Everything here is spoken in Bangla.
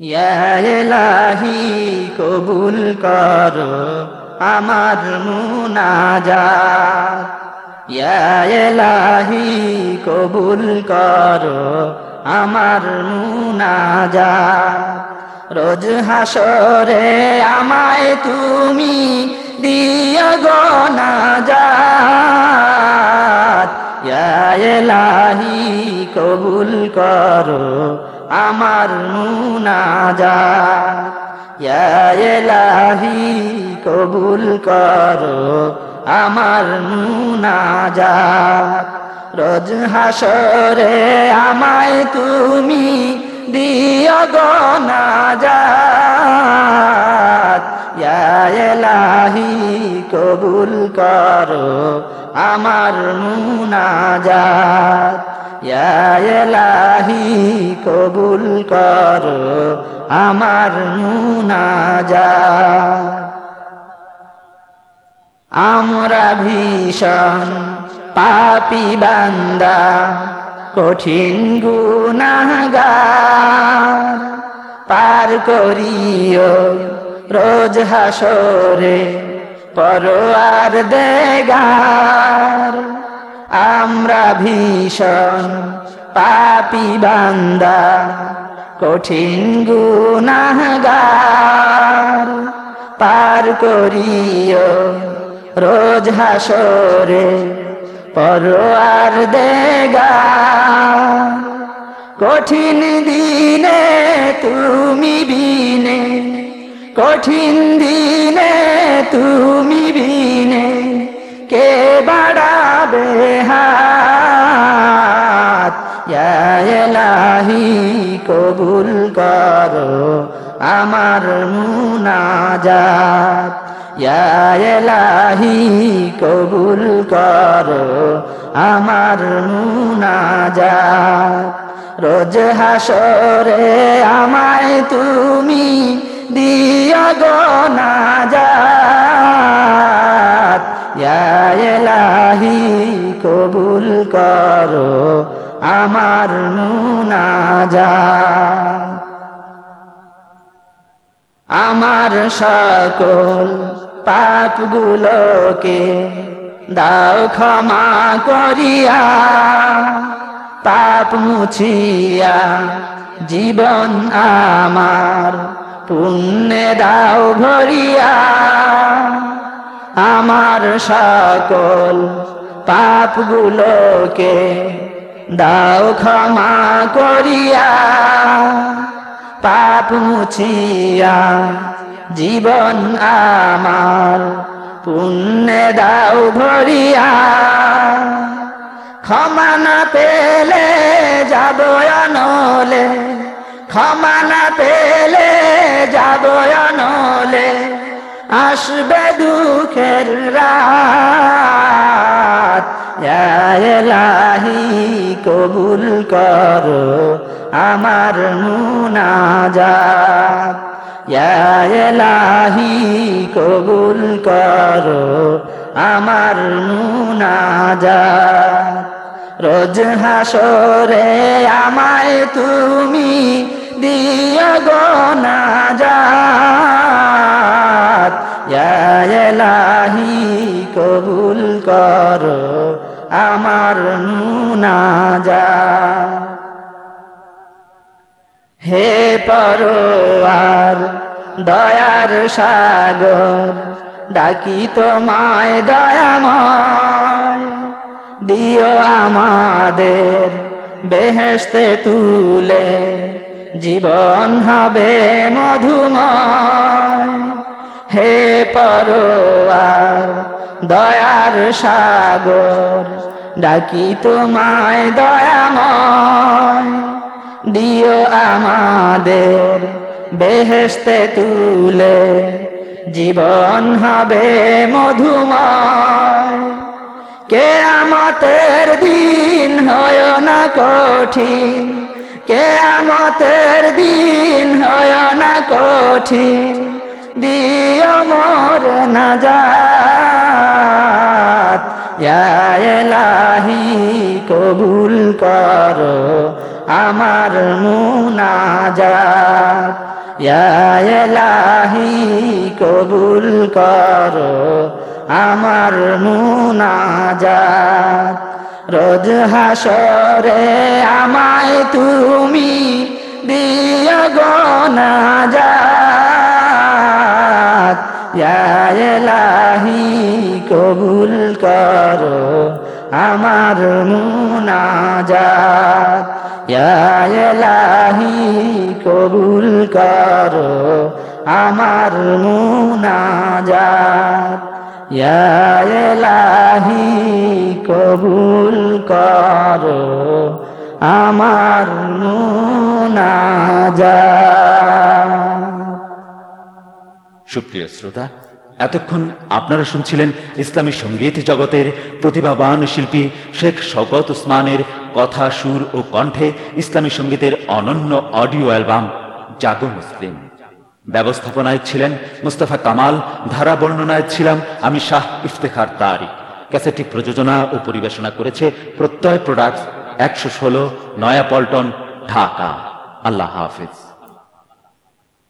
এলাহি কবুল কর, আমার মুনাজাত। এলাহি কবুল কর, আমার মুনাজাত। রোজ হাসরে আমায় তুমি দিয় গনা যাত এলাহি কবুল করো আমার মুনাজাত। এলাহি কবুল করো আমার মুনাজাত। রোজ হাসরে আমায় তুমি দিয় গনা যাত এলাহি কবুল করো আমার মুনাজাত। এলাহি কবুল করো, আমার মুনাজাত আমরা ভীষণ পাপি বান্দা, কঠিন গুনাগার পার করিও রোজ হাসরে, পরোয়ার দেগার। আমরা ভীষণ পাপি বান্দা, কঠিন গুনাগার পার করিও রোজ হাসরে, পরোয়ার দেগা। কঠিন দিনে তুমি বিনে, কঠিন দিনে তুমি বিনে। কে বাড়াবে হাত? কবুল করো আমার মুনাজাত। এলাহি, কবুল করো আমার মুনাজাত। রোজ হাসরে আমায় তুমি দিয়া গনা যাত এলাহি কবুল করো আমার মুনাজাত আমার সকল পাপগুলোকে দাও ক্ষমা করিয়া, পাপ মুছিয়া জীবন আমার পুণ্যে দাও ভরিয়া। আমার সকল পাপগুলোকে দাও ক্ষমা করিয়া, পাপ মুছিয়া জীবন আমার পুণ্যে দাও ভরিয়া। ক্ষমা না পেলে যাব অনলে, ক্ষমা না পেলে যাব অনলে। আসবে এলাহি কবুল কর আমার মুনাজাত। এলাহি কবুল করো আমার মুনাজাত। রোজ হাসরে আমায় তুমি কবুল কর, আমার মুনাজাত হে পরোয়ার, দয়ার সাগর, ডাকি তোমায় দয়াময়। দিও আমাদের বেহেস্তে তুলে, জীবন হবে মধুময়। হে পরোয়ার দয়ার সাগর, ডাকি তোমায় দয়াময়। দিও আমাদের বেহেস্তে তুলে, জীবন হবে মধুময়। কে আমাদের দিন হয় না কঠিন কে আমাদের দিন হয় না কঠিন। দিও মোর না যাত এলাহি কবুল করো, আমার মুনাজাত। এলাহি কবুল করো, আমার মুনাজাত। রোজ হাসরে আমায় তুমি দিয় গনাজাত এলাহি কবুল করো আমার মুনাজাত। এলাহি কবুল করো আমার মুনাজাত। এলাহি কবুল করো আমার মুনাজাত। সুপ্রিয় শ্রোতা এতক্ষণ আপনারা শুনছিলেন ইসলামী সংগীত জগতের প্রতিভাবান শিল্পী শেখ শওকত উসমানের কথা, সুর ও কণ্ঠে ইসলামী সঙ্গীতের অনন্য অডিও অ্যালবাম, জাগো মুসলিম। ব্যবস্থাপনায় ছিলেন মুস্তাফা কামাল, ধারা বর্ণনায় ছিলাম আমি শাহ ইফতেখার তারিক। ক্যাসেটটি প্রযোজনা ও পরিবেশনা করেছে প্রত্যয় প্রোডাক্টস একশো ষোলো নয়া পল্টন ঢাকা। আল্লাহ হাফিজ।